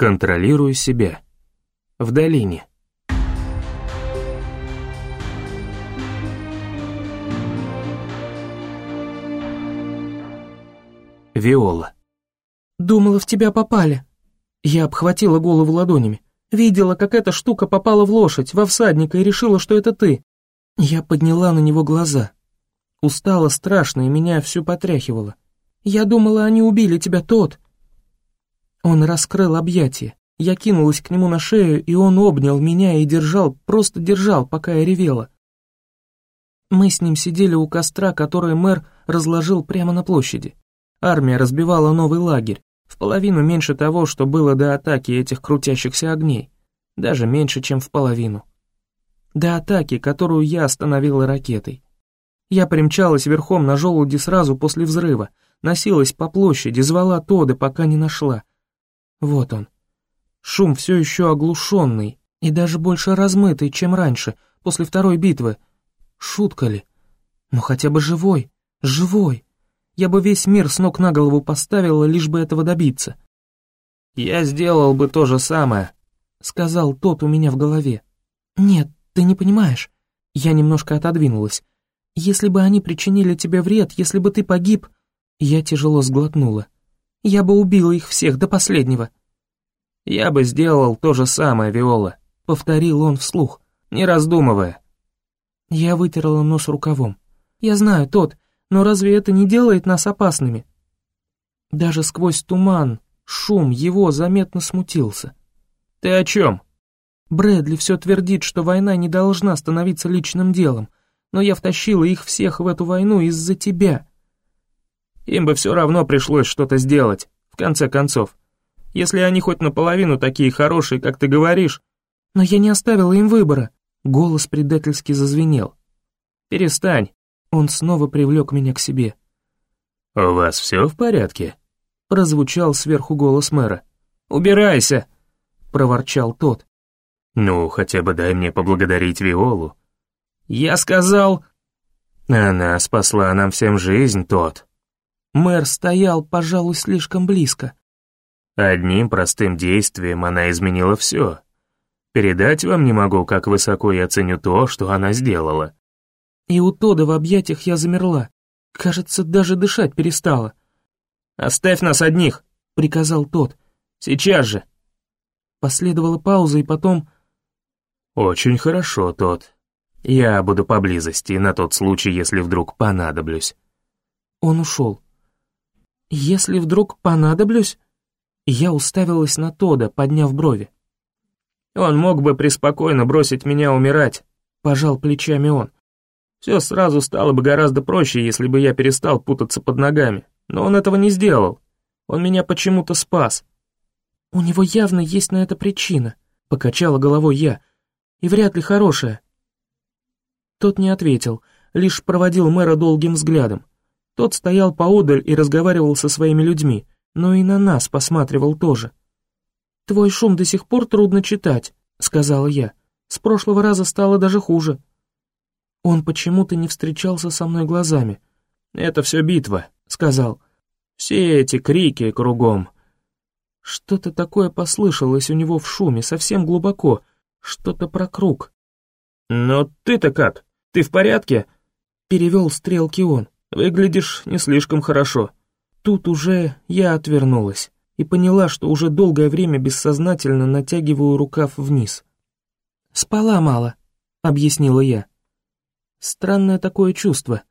Контролирую себя. В долине. Виола. «Думала, в тебя попали». Я обхватила голову ладонями. Видела, как эта штука попала в лошадь, во всадника, и решила, что это ты. Я подняла на него глаза. Устала страшно, и меня всю потряхивало. Я думала, они убили тебя, тот. Он раскрыл объятия. Я кинулась к нему на шею, и он обнял меня и держал, просто держал, пока я ревела. Мы с ним сидели у костра, который мэр разложил прямо на площади. Армия разбивала новый лагерь, в половину меньше того, что было до атаки этих крутящихся огней. Даже меньше, чем в половину. До атаки, которую я остановила ракетой. Я примчалась верхом на желуде сразу после взрыва, носилась по площади, звала Тода, пока не нашла. Вот он. Шум все еще оглушенный и даже больше размытый, чем раньше, после второй битвы. Шутка ли? Ну хотя бы живой, живой. Я бы весь мир с ног на голову поставила, лишь бы этого добиться. «Я сделал бы то же самое», — сказал тот у меня в голове. «Нет, ты не понимаешь». Я немножко отодвинулась. «Если бы они причинили тебе вред, если бы ты погиб...» Я тяжело сглотнула. Я бы убила их всех до последнего. Я бы сделал то же самое, Виола, повторил он вслух, не раздумывая. Я вытерла нос рукавом. Я знаю, тот, но разве это не делает нас опасными? Даже сквозь туман, шум его заметно смутился. Ты о чем? Брэдли все твердит, что война не должна становиться личным делом, но я втащила их всех в эту войну из-за тебя. Им бы все равно пришлось что-то сделать, в конце концов. Если они хоть наполовину такие хорошие, как ты говоришь. Но я не оставила им выбора. Голос предательски зазвенел. Перестань. Он снова привлек меня к себе. «У вас все в порядке?» Прозвучал сверху голос мэра. «Убирайся!» Проворчал тот. «Ну, хотя бы дай мне поблагодарить Виолу». «Я сказал...» «Она спасла нам всем жизнь, тот». Мэр стоял, пожалуй, слишком близко. Одним простым действием она изменила все. Передать вам не могу, как высоко я ценю то, что она сделала. И у Тода в объятиях я замерла. Кажется, даже дышать перестала. «Оставь нас одних», — приказал тот. «Сейчас же». Последовала пауза, и потом... «Очень хорошо, тот. Я буду поблизости на тот случай, если вдруг понадоблюсь». Он ушел. «Если вдруг понадоблюсь?» Я уставилась на Тода, подняв брови. «Он мог бы преспокойно бросить меня умирать», — пожал плечами он. «Все сразу стало бы гораздо проще, если бы я перестал путаться под ногами, но он этого не сделал. Он меня почему-то спас». «У него явно есть на это причина», — покачала головой я, — «и вряд ли хорошая». Тот не ответил, лишь проводил мэра долгим взглядом. Тот стоял поодаль и разговаривал со своими людьми, но и на нас посматривал тоже. «Твой шум до сих пор трудно читать», — сказала я. «С прошлого раза стало даже хуже». Он почему-то не встречался со мной глазами. «Это все битва», — сказал. «Все эти крики кругом». Что-то такое послышалось у него в шуме, совсем глубоко, что-то про круг. «Но ты-то как? Ты в порядке?» Перевел стрелки он. Выглядишь не слишком хорошо». Тут уже я отвернулась и поняла, что уже долгое время бессознательно натягиваю рукав вниз. «Спала мало», — объяснила я. Странное такое чувство.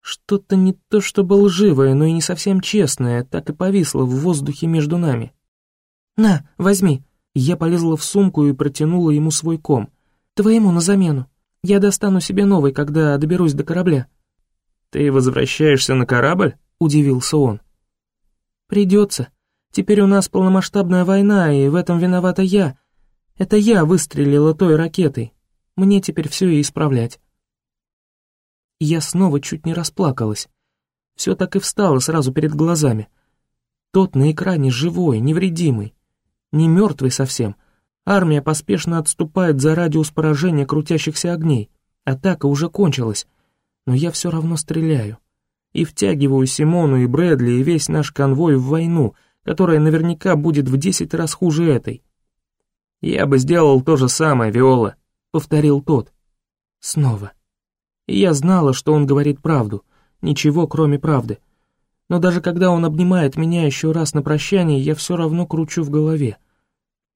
Что-то не то чтобы лживое, но и не совсем честное, так и повисло в воздухе между нами. «На, возьми». Я полезла в сумку и протянула ему свой ком. «Твоему на замену. Я достану себе новый, когда доберусь до корабля». «Ты возвращаешься на корабль?» — удивился он. «Придется. Теперь у нас полномасштабная война, и в этом виновата я. Это я выстрелила той ракетой. Мне теперь все и исправлять». Я снова чуть не расплакалась. Все так и встало сразу перед глазами. Тот на экране живой, невредимый. Не мертвый совсем. Армия поспешно отступает за радиус поражения крутящихся огней. Атака уже кончилась но я все равно стреляю. И втягиваю Симону и Брэдли и весь наш конвой в войну, которая наверняка будет в десять раз хуже этой. «Я бы сделал то же самое, Виола», — повторил тот. Снова. И я знала, что он говорит правду, ничего кроме правды. Но даже когда он обнимает меня еще раз на прощание, я все равно кручу в голове.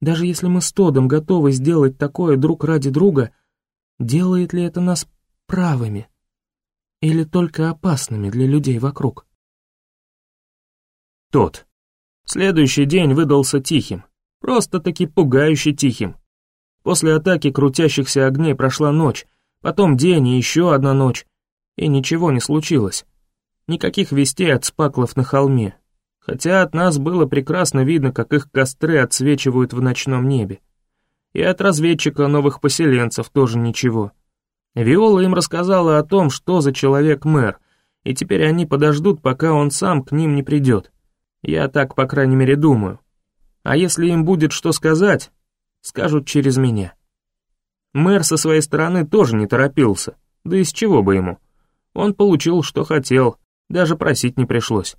Даже если мы с Тодом готовы сделать такое друг ради друга, делает ли это нас правыми? Или только опасными для людей вокруг? Тот. Следующий день выдался тихим. Просто-таки пугающе тихим. После атаки крутящихся огней прошла ночь, потом день и еще одна ночь, и ничего не случилось. Никаких вестей от спаклов на холме, хотя от нас было прекрасно видно, как их костры отсвечивают в ночном небе. И от разведчика новых поселенцев тоже ничего. Виола им рассказала о том, что за человек мэр, и теперь они подождут, пока он сам к ним не придет. Я так, по крайней мере, думаю. А если им будет что сказать, скажут через меня. Мэр со своей стороны тоже не торопился, да из чего бы ему. Он получил, что хотел, даже просить не пришлось.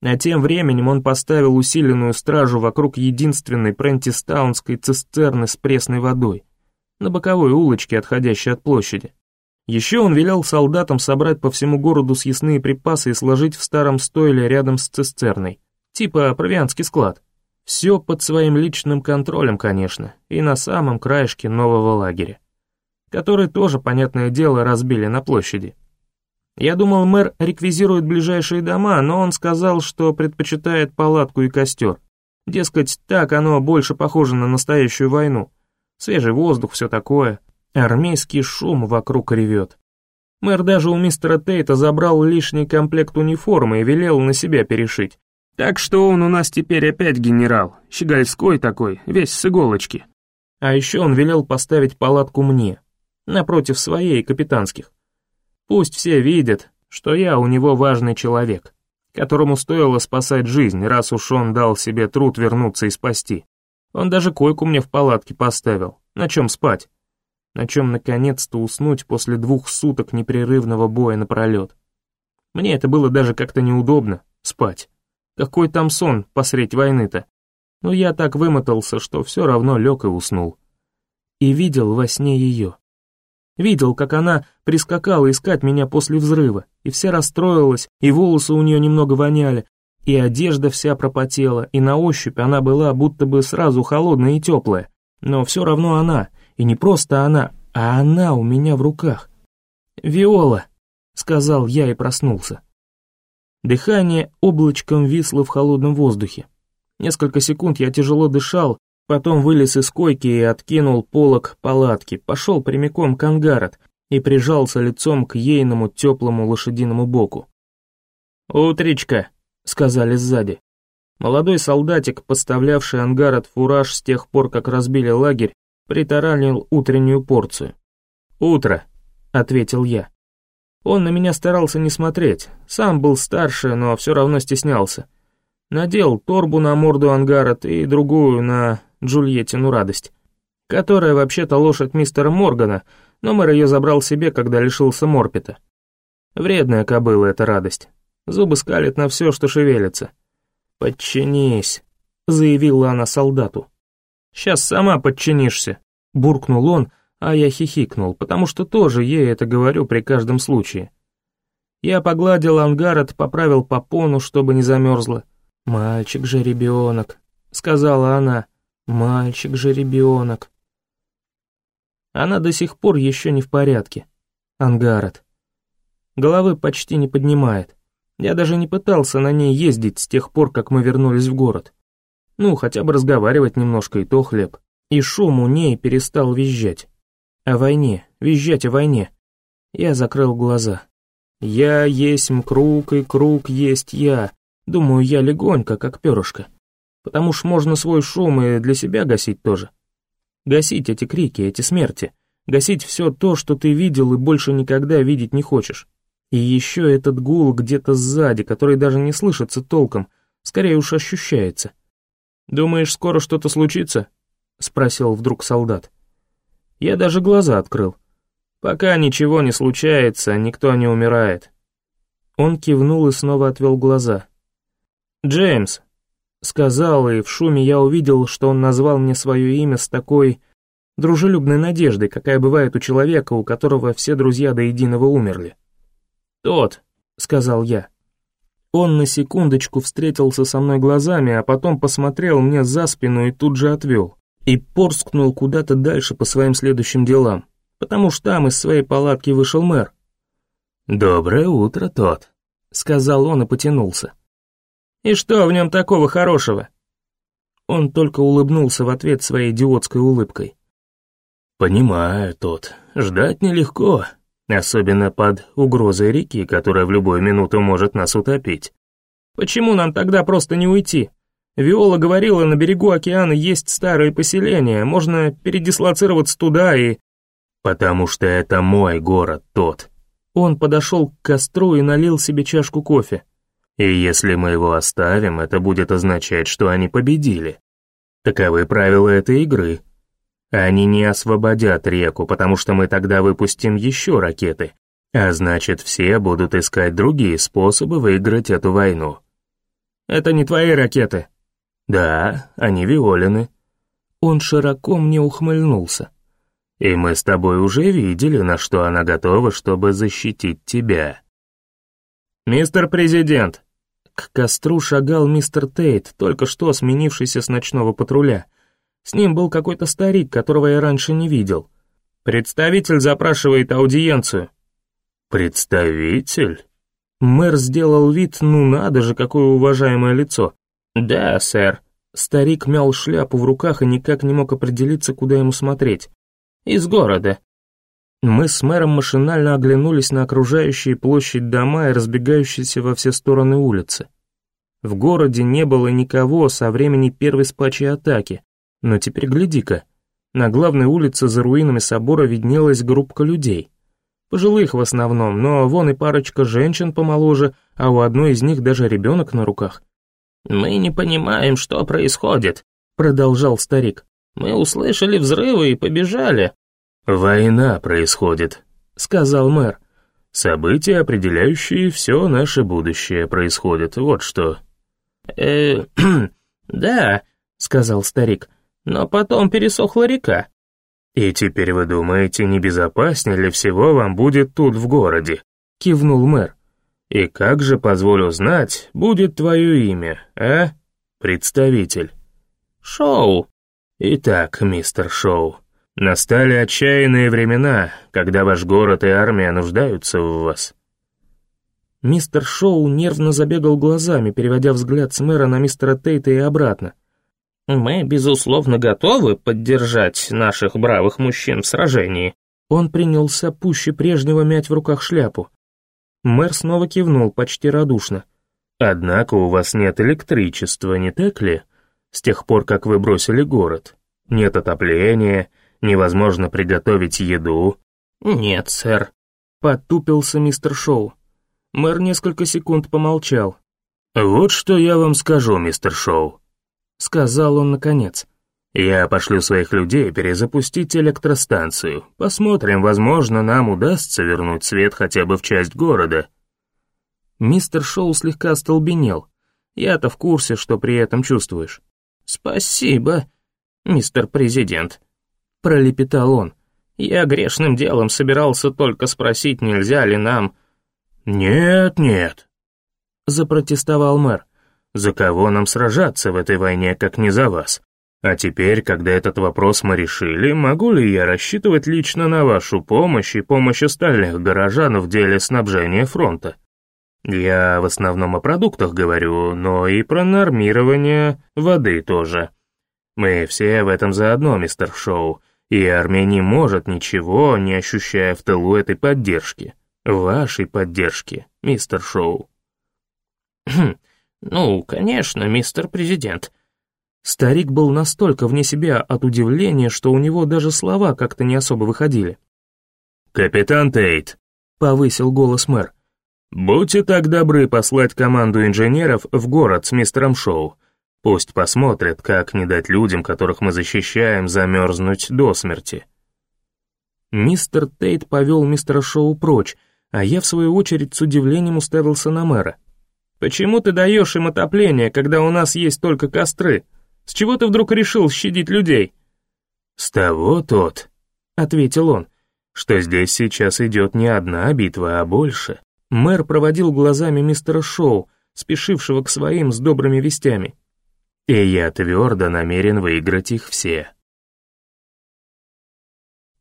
А тем временем он поставил усиленную стражу вокруг единственной прентистаунской цистерны с пресной водой, на боковой улочке, отходящей от площади. Еще он велел солдатам собрать по всему городу съестные припасы и сложить в старом стойле рядом с цистерной, типа провианский склад. Все под своим личным контролем, конечно, и на самом краешке нового лагеря, который тоже, понятное дело, разбили на площади. Я думал, мэр реквизирует ближайшие дома, но он сказал, что предпочитает палатку и костер. Дескать, так оно больше похоже на настоящую войну. Свежий воздух, все такое. Армейский шум вокруг ревет. Мэр даже у мистера Тейта забрал лишний комплект униформы и велел на себя перешить. Так что он у нас теперь опять генерал, щегольской такой, весь с иголочки. А еще он велел поставить палатку мне, напротив своей капитанских. Пусть все видят, что я у него важный человек, которому стоило спасать жизнь, раз уж он дал себе труд вернуться и спасти. Он даже койку мне в палатке поставил, на чем спать, на чем наконец-то уснуть после двух суток непрерывного боя напролет. Мне это было даже как-то неудобно, спать. Какой там сон посредь войны-то? Но я так вымотался, что все равно лег и уснул. И видел во сне ее. Видел, как она прискакала искать меня после взрыва, и вся расстроилась, и волосы у нее немного воняли, и одежда вся пропотела, и на ощупь она была будто бы сразу холодная и теплая. Но все равно она, и не просто она, а она у меня в руках. «Виола», — сказал я и проснулся. Дыхание облачком висло в холодном воздухе. Несколько секунд я тяжело дышал, потом вылез из койки и откинул полог палатки, пошел прямиком к ангарот и прижался лицом к ейному теплому лошадиному боку. «Утречка», — сказали сзади. Молодой солдатик, поставлявший ангарот фураж с тех пор, как разбили лагерь, притаранил утреннюю порцию. «Утро», — ответил я. Он на меня старался не смотреть, сам был старше, но все равно стеснялся. Надел торбу на морду Ангарот и другую на Джульеттину радость, которая вообще-то лошадь мистера Моргана, но мэр ее забрал себе, когда лишился Морпета. Вредная кобыла эта радость. Зубы скалит на все, что шевелится. «Подчинись», — заявила она солдату. «Сейчас сама подчинишься», — буркнул он, а я хихикнул, потому что тоже ей это говорю при каждом случае. Я погладил ангарот, поправил попону, чтобы не замерзла. «Мальчик же ребенок», — сказала она. «Мальчик же ребенок». Она до сих пор еще не в порядке. Ангарот. Головы почти не поднимает. Я даже не пытался на ней ездить с тех пор, как мы вернулись в город. Ну, хотя бы разговаривать немножко и то хлеб. И шум у ней перестал визжать. О войне, визжать о войне. Я закрыл глаза. Я есть круг, и круг есть я. Думаю, я легонько, как перышко. Потому что можно свой шум и для себя гасить тоже. Гасить эти крики, эти смерти. Гасить все то, что ты видел и больше никогда видеть не хочешь. И еще этот гул где-то сзади, который даже не слышится толком, скорее уж ощущается. «Думаешь, скоро что-то случится?» — спросил вдруг солдат. Я даже глаза открыл. Пока ничего не случается, никто не умирает. Он кивнул и снова отвел глаза. «Джеймс», сказал, и в шуме я увидел, что он назвал мне свое имя с такой дружелюбной надеждой, какая бывает у человека, у которого все друзья до единого умерли. «Тот», — сказал я. Он на секундочку встретился со мной глазами, а потом посмотрел мне за спину и тут же отвел. И порскнул куда-то дальше по своим следующим делам, потому что там из своей палатки вышел мэр. «Доброе утро, тот», — сказал он и потянулся. «И что в нем такого хорошего?» Он только улыбнулся в ответ своей идиотской улыбкой. «Понимаю, тот, ждать нелегко, особенно под угрозой реки, которая в любую минуту может нас утопить. Почему нам тогда просто не уйти? Виола говорила, на берегу океана есть старые поселения, можно передислоцироваться туда и... Потому что это мой город тот. Он подошел к костру и налил себе чашку кофе. И если мы его оставим, это будет означать, что они победили. Таковы правила этой игры. Они не освободят реку, потому что мы тогда выпустим еще ракеты, а значит, все будут искать другие способы выиграть эту войну. Это не твои ракеты. Да, они Виолины. Он широко мне ухмыльнулся. И мы с тобой уже видели, на что она готова, чтобы защитить тебя. Мистер Президент. К костру шагал мистер Тейт, только что сменившийся с ночного патруля — с ним был какой-то старик, которого я раньше не видел. Представитель запрашивает аудиенцию. Представитель? Мэр сделал вид, ну надо же, какое уважаемое лицо. Да, сэр. Старик мял шляпу в руках и никак не мог определиться, куда ему смотреть. Из города. Мы с мэром машинально оглянулись на окружающие площадь дома и разбегающиеся во все стороны улицы. В городе не было никого со времени первой спачьей атаки, но теперь гляди-ка, на главной улице за руинами собора виднелась группка людей. Пожилых в основном, но вон и парочка женщин помоложе, а у одной из них даже ребенок на руках. «Мы не понимаем, что происходит», — продолжал старик. «Мы услышали взрывы и побежали». «Война происходит», — сказал мэр. «События, определяющие все наше будущее, происходят, вот что». «Э, да», — сказал старик но потом пересохла река. «И теперь вы думаете, небезопаснее ли всего вам будет тут в городе?» — кивнул мэр. «И как же, позволю знать, будет твое имя, а, представитель?» «Шоу». «Итак, мистер Шоу, настали отчаянные времена, когда ваш город и армия нуждаются в вас». Мистер Шоу нервно забегал глазами, переводя взгляд с мэра на мистера Тейта и обратно. Мы, безусловно, готовы поддержать наших бравых мужчин в сражении. Он принялся пуще прежнего мять в руках шляпу. Мэр снова кивнул почти радушно. «Однако у вас нет электричества, не так ли? С тех пор, как вы бросили город. Нет отопления, невозможно приготовить еду». «Нет, сэр», — потупился мистер Шоу. Мэр несколько секунд помолчал. «Вот что я вам скажу, мистер Шоу. — сказал он наконец. «Я пошлю своих людей перезапустить электростанцию. Посмотрим, возможно, нам удастся вернуть свет хотя бы в часть города». Мистер Шоу слегка остолбенел. Я-то в курсе, что при этом чувствуешь. «Спасибо, мистер президент», — пролепетал он. «Я грешным делом собирался только спросить, нельзя ли нам...» «Нет, нет», — запротестовал мэр. За кого нам сражаться в этой войне, как не за вас? А теперь, когда этот вопрос мы решили, могу ли я рассчитывать лично на вашу помощь и помощь остальных горожан в деле снабжения фронта? Я в основном о продуктах говорю, но и про нормирование воды тоже. Мы все в этом заодно, мистер Шоу, и армия не может ничего, не ощущая в тылу этой поддержки. Вашей поддержки, мистер Шоу. «Ну, конечно, мистер президент». Старик был настолько вне себя от удивления, что у него даже слова как-то не особо выходили. «Капитан Тейт», — повысил голос мэр, — «будьте так добры послать команду инженеров в город с мистером Шоу. Пусть посмотрят, как не дать людям, которых мы защищаем, замерзнуть до смерти». Мистер Тейт повел мистера Шоу прочь, а я, в свою очередь, с удивлением уставился на мэра. Почему ты даешь им отопление, когда у нас есть только костры? С чего ты вдруг решил щадить людей?» «С того тот», — ответил он, — «что здесь сейчас идет не одна битва, а больше». Мэр проводил глазами мистера Шоу, спешившего к своим с добрыми вестями. «И я твердо намерен выиграть их все».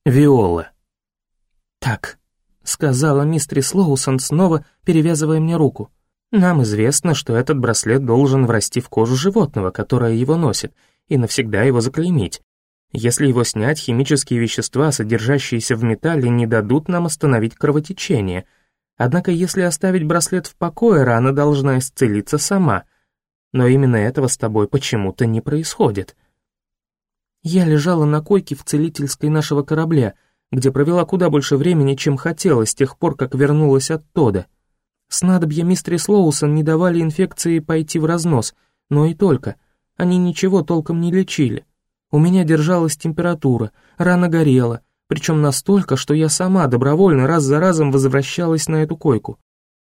Виола. «Так», — сказала мистерис Лоусон, снова перевязывая мне руку. «Нам известно, что этот браслет должен врасти в кожу животного, которое его носит, и навсегда его заклеймить. Если его снять, химические вещества, содержащиеся в металле, не дадут нам остановить кровотечение. Однако если оставить браслет в покое, рана должна исцелиться сама. Но именно этого с тобой почему-то не происходит». Я лежала на койке в целительской нашего корабля, где провела куда больше времени, чем хотела с тех пор, как вернулась оттуда. Снадобья мистерис Лоусон не давали инфекции пойти в разнос, но и только. Они ничего толком не лечили. У меня держалась температура, рана горела, причем настолько, что я сама добровольно раз за разом возвращалась на эту койку.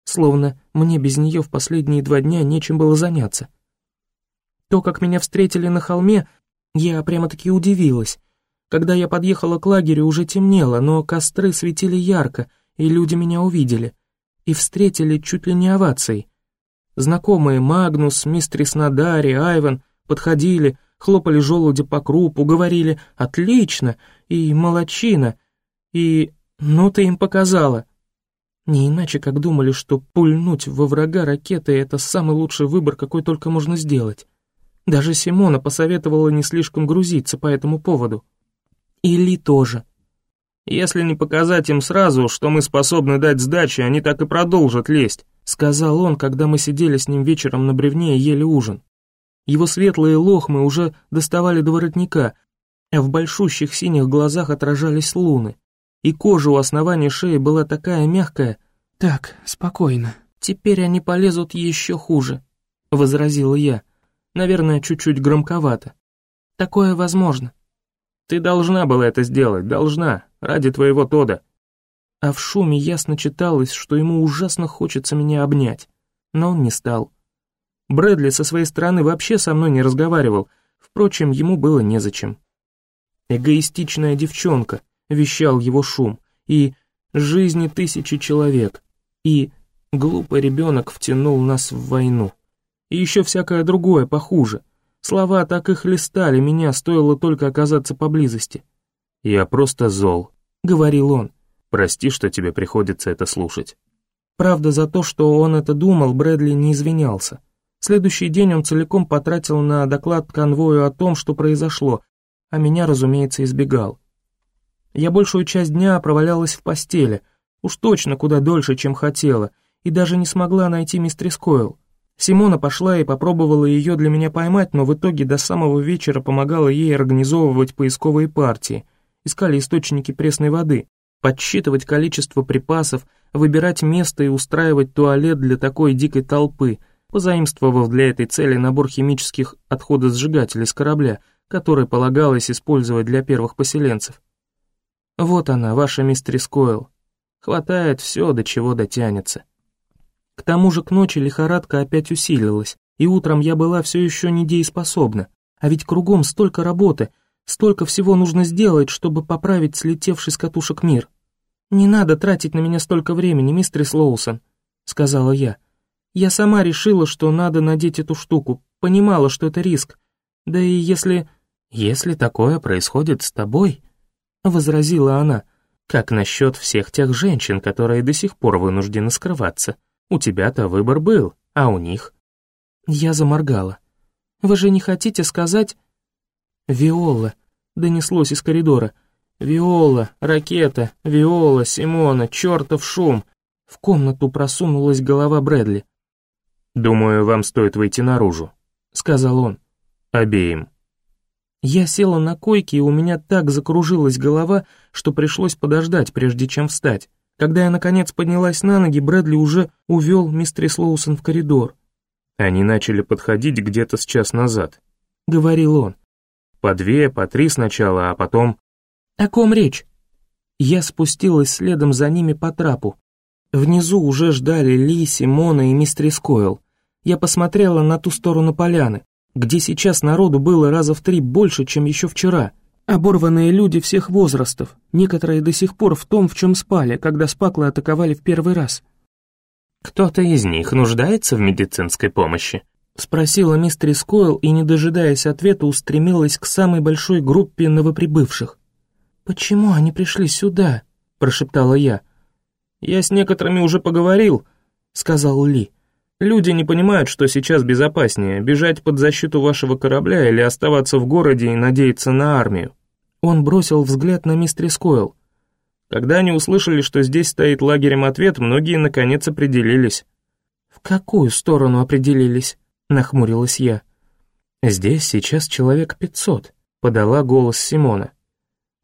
Словно мне без нее в последние два дня нечем было заняться. То, как меня встретили на холме, я прямо-таки удивилась. Когда я подъехала к лагерю, уже темнело, но костры светили ярко, и люди меня увидели. И встретили чуть ли не овацией. Знакомые Магнус, мистрис Надари, Айван подходили, хлопали желуди по крупу, говорили «отлично» и «молодчина», и «ну ты им показала». Не иначе, как думали, что пульнуть во врага ракетой — это самый лучший выбор, какой только можно сделать. Даже Симона посоветовала не слишком грузиться по этому поводу. И Ли тоже. «Если не показать им сразу, что мы способны дать сдачи, они так и продолжат лезть», сказал он, когда мы сидели с ним вечером на бревне и ели ужин. Его светлые лохмы уже доставали до воротника, а в большущих синих глазах отражались луны, и кожа у основания шеи была такая мягкая. «Так, спокойно, теперь они полезут еще хуже», — возразила я. Наверное, чуть-чуть громковато. Такое возможно. Ты должна была это сделать, должна, ради твоего Тода. А в шуме ясно читалось, что ему ужасно хочется меня обнять. Но он не стал. Брэдли со своей стороны вообще со мной не разговаривал, впрочем, ему было незачем. «Эгоистичная девчонка», — вещал его шум, и «жизни тысячи человек», и «глупый ребенок втянул нас в войну» и еще всякое другое похуже. Слова так и хлестали меня, стоило только оказаться поблизости. «Я просто зол», — говорил он. «Прости, что тебе приходится это слушать». Правда, за то, что он это думал, Брэдли не извинялся. Следующий день он целиком потратил на доклад конвою о том, что произошло, а меня, разумеется, избегал. Я большую часть дня провалялась в постели, уж точно куда дольше, чем хотела, и даже не смогла найти мистерис Койл. Симона пошла и попробовала ее для меня поймать, но в итоге до самого вечера помогала ей организовывать поисковые партии, искали источники пресной воды, подсчитывать количество припасов, выбирать место и устраивать туалет для такой дикой толпы, позаимствовав для этой цели набор химических отходосжигателей с корабля, который полагалось использовать для первых поселенцев. Вот она, ваша мистерис Койл. Хватает все, до чего дотянется. К тому же к ночи лихорадка опять усилилась, и утром я была все еще недееспособна. А ведь кругом столько работы, столько всего нужно сделать, чтобы поправить слетевший с катушек мир. «Не надо тратить на меня столько времени, мистер Слоусон», — сказала я. «Я сама решила, что надо надеть эту штуку, понимала, что это риск. Да и если...» «Если такое происходит с тобой», — возразила она, «как насчет всех тех женщин, которые до сих пор вынуждены скрываться?» У тебя-то выбор был, а у них...» Я заморгала. «Вы же не хотите сказать...» «Виола», — донеслось из коридора. «Виола, ракета, Виола, Симона, чертов шум!» В комнату просунулась голова Брэдли. «Думаю, вам стоит выйти наружу», — сказал он. «Обеим». Я села на койке, и у меня так закружилась голова, что пришлось подождать, прежде чем встать. Когда я, наконец, поднялась на ноги, Брэдли уже увел мистерис Лоусон в коридор. «Они начали подходить где-то с час назад», — говорил он. «По две, по три сначала, а потом...» «О ком речь?» Я спустилась следом за ними по трапу. Внизу уже ждали Ли, Симона и мистерис Койл. Я посмотрела на ту сторону поляны, где сейчас народу было раза в три больше, чем еще вчера. Оборванные люди всех возрастов, некоторые до сих пор в том, в чем спали, когда спаклы атаковали в первый раз. «Кто-то из них нуждается в медицинской помощи?» Спросила мистер Койл и, не дожидаясь ответа, устремилась к самой большой группе новоприбывших. «Почему они пришли сюда?» – прошептала я. «Я с некоторыми уже поговорил», — сказал Ли. «Люди не понимают, что сейчас безопаснее, бежать под защиту вашего корабля или оставаться в городе и надеяться на армию». Он бросил взгляд на мистер Скойл. Когда они услышали, что здесь стоит лагерем ответ, многие наконец определились. «В какую сторону определились?» — нахмурилась я. «Здесь сейчас человек пятьсот», — подала голос Симона.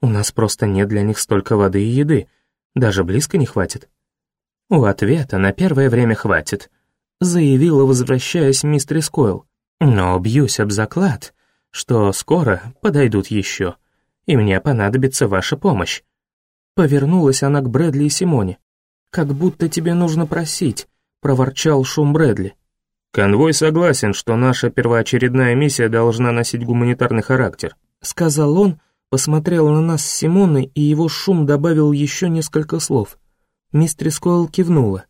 «У нас просто нет для них столько воды и еды, даже близко не хватит». «У ответа на первое время хватит», — заявила, возвращаясь мистер Скойл. «Но бьюсь об заклад, что скоро подойдут еще, и мне понадобится ваша помощь». Повернулась она к Брэдли и Симоне. «Как будто тебе нужно просить», — проворчал шум Брэдли. «Конвой согласен, что наша первоочередная миссия должна носить гуманитарный характер», — сказал он, посмотрел на нас с Симоной, и его шум добавил еще несколько слов. Мистрис Койл кивнула.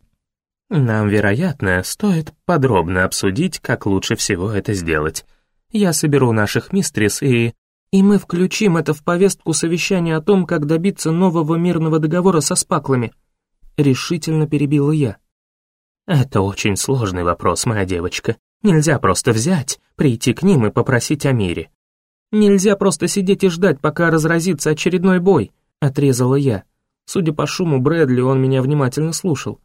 «Нам, вероятно, стоит подробно обсудить, как лучше всего это сделать. Я соберу наших мистрис и...» «И мы включим это в повестку совещания о том, как добиться нового мирного договора со спаклами», — решительно перебила я. «Это очень сложный вопрос, моя девочка. Нельзя просто взять, прийти к ним и попросить о мире. «Нельзя просто сидеть и ждать, пока разразится очередной бой», — отрезала я. Судя по шуму Брэдли, он меня внимательно слушал.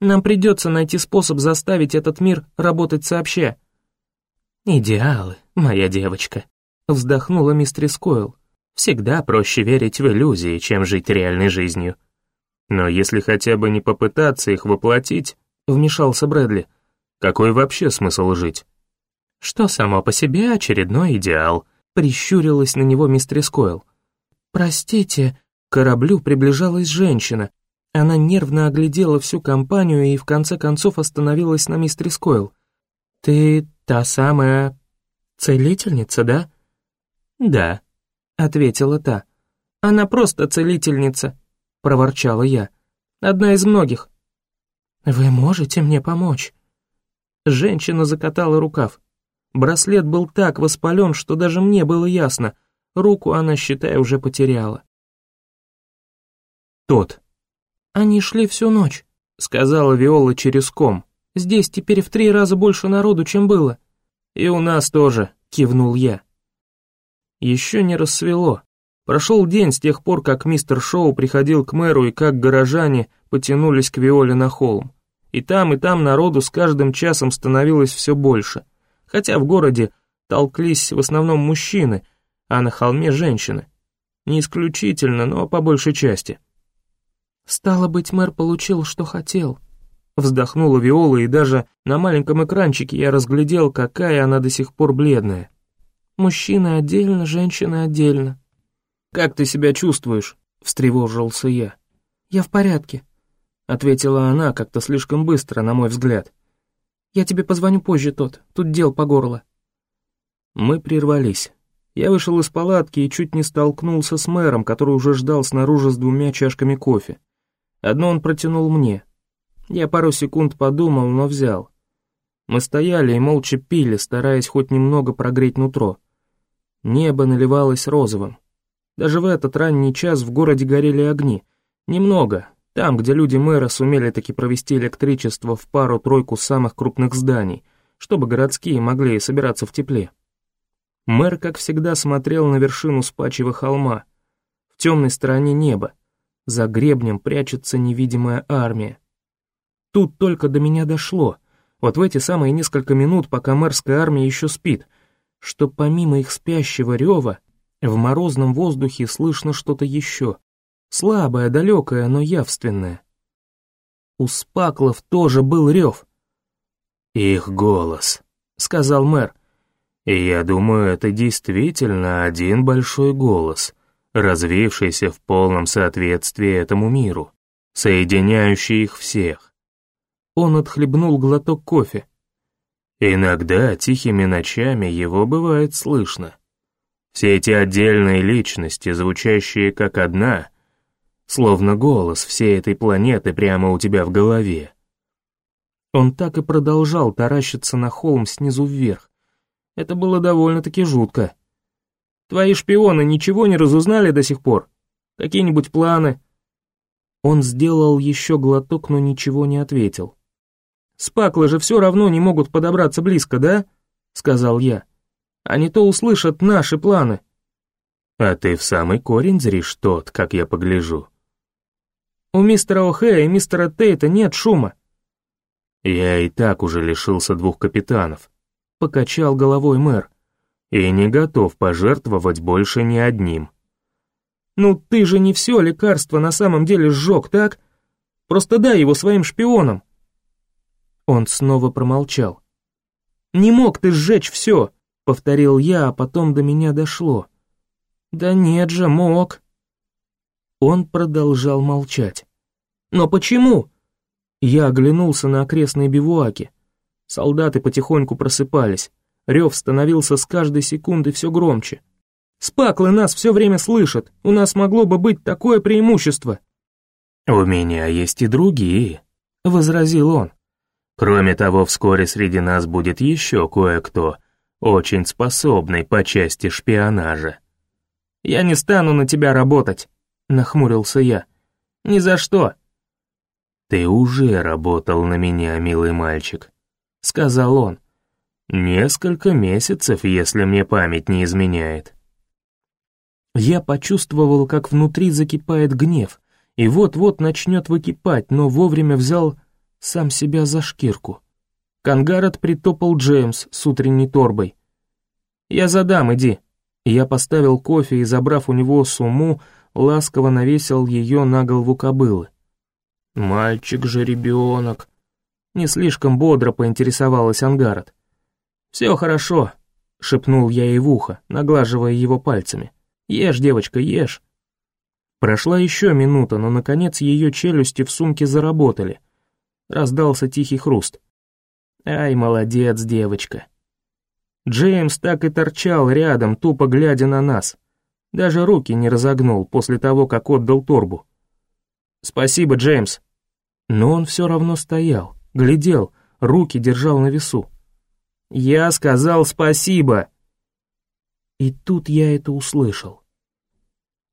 «Нам придется найти способ заставить этот мир работать сообща». «Идеалы, моя девочка», — вздохнула мистерис Койл. «Всегда проще верить в иллюзии, чем жить реальной жизнью». «Но если хотя бы не попытаться их воплотить», — вмешался Брэдли, — «какой вообще смысл жить?» «Что само по себе очередной идеал», Прищурилась на него мистерис Койл. «Простите», к кораблю приближалась женщина. Она нервно оглядела всю компанию и в конце концов остановилась на мистерис Койл. «Ты та самая целительница, да?» «Да», — ответила та. «Она просто целительница», — проворчала я. «Одна из многих». «Вы можете мне помочь?» Женщина закатала рукав. Браслет был так воспален, что даже мне было ясно. Руку она, считай, уже потеряла. Тот. «Они шли всю ночь», — сказала Виола через ком. «Здесь теперь в три раза больше народу, чем было». «И у нас тоже», — кивнул я. Еще не рассвело. Прошел день с тех пор, как мистер Шоу приходил к мэру и как горожане потянулись к Виоле на холм. И там, и там народу с каждым часом становилось все больше — хотя в городе толклись в основном мужчины, а на холме женщины. Не исключительно, но по большей части. «Стало быть, мэр получил, что хотел», — вздохнула Виола, и даже на маленьком экранчике я разглядел, какая она до сих пор бледная. «Мужчины отдельно, женщины отдельно». «Как ты себя чувствуешь?» — встревожился я. «Я в порядке», — ответила она как-то слишком быстро, на мой взгляд. Я тебе позвоню позже, тот. Тут дел по горло». Мы прервались. Я вышел из палатки и чуть не столкнулся с мэром, который уже ждал снаружи с двумя чашками кофе. Одно он протянул мне. Я пару секунд подумал, но взял. Мы стояли и молча пили, стараясь хоть немного прогреть нутро. Небо наливалось розовым. Даже в этот ранний час в городе горели огни. Немного, там, где люди мэра сумели таки провести электричество в пару-тройку самых крупных зданий, чтобы городские могли собираться в тепле. Мэр, как всегда, смотрел на вершину спачьего холма. В темной стороне неба. За гребнем прячется невидимая армия. Тут только до меня дошло, вот в эти самые несколько минут, пока мэрская армия еще спит, что помимо их спящего рева, в морозном воздухе слышно что-то еще. Слабое, далекое, но явственное. У спаклов тоже был рев. «Их голос», — сказал мэр. «И я думаю, это действительно один большой голос, развившийся в полном соответствии этому миру, соединяющий их всех». Он отхлебнул глоток кофе. Иногда тихими ночами его бывает слышно. Все эти отдельные личности, звучащие как одна, словно голос всей этой планеты прямо у тебя в голове. Он так и продолжал таращиться на холм снизу вверх. Это было довольно-таки жутко. Твои шпионы ничего не разузнали до сих пор? Какие-нибудь планы?» Он сделал еще глоток, но ничего не ответил. «Спаклы же все равно не могут подобраться близко, да?» — сказал я. «А не то услышат наши планы». «А ты в самый корень зришь тот, как я погляжу». «У мистера О'Хэя и мистера Тейта нет шума». «Я и так уже лишился двух капитанов», — покачал головой мэр и не готов пожертвовать больше ни одним. «Ну ты же не все лекарство на самом деле сжег, так? Просто дай его своим шпионам». Он снова промолчал. «Не мог ты сжечь все», — повторил я, а потом до меня дошло. «Да нет же, мог». Он продолжал молчать. «Но почему?» Я оглянулся на окрестные бивуаки. Солдаты потихоньку просыпались. Рев становился с каждой секунды все громче. «Спаклы нас все время слышат, у нас могло бы быть такое преимущество». «У меня есть и другие», — возразил он. «Кроме того, вскоре среди нас будет еще кое-кто, очень способный по части шпионажа». «Я не стану на тебя работать», — нахмурился я. «Ни за что». «Ты уже работал на меня, милый мальчик», — сказал он. Несколько месяцев, если мне память не изменяет. Я почувствовал, как внутри закипает гнев, и вот-вот начнет выкипать, но вовремя взял сам себя за шкирку. Кангарот притопал Джеймс с утренней торбой. «Я задам, иди». Я поставил кофе и, забрав у него сумму, ласково навесил ее на голову кобылы. «Мальчик же ребенок», — не слишком бодро поинтересовалась Ангарот. «Все хорошо», — шепнул я ей в ухо, наглаживая его пальцами. «Ешь, девочка, ешь». Прошла еще минута, но, наконец, ее челюсти в сумке заработали. Раздался тихий хруст. «Ай, молодец, девочка». Джеймс так и торчал рядом, тупо глядя на нас. Даже руки не разогнул после того, как отдал торбу. «Спасибо, Джеймс». Но он все равно стоял, глядел, руки держал на весу. Я сказал спасибо!» И тут я это услышал.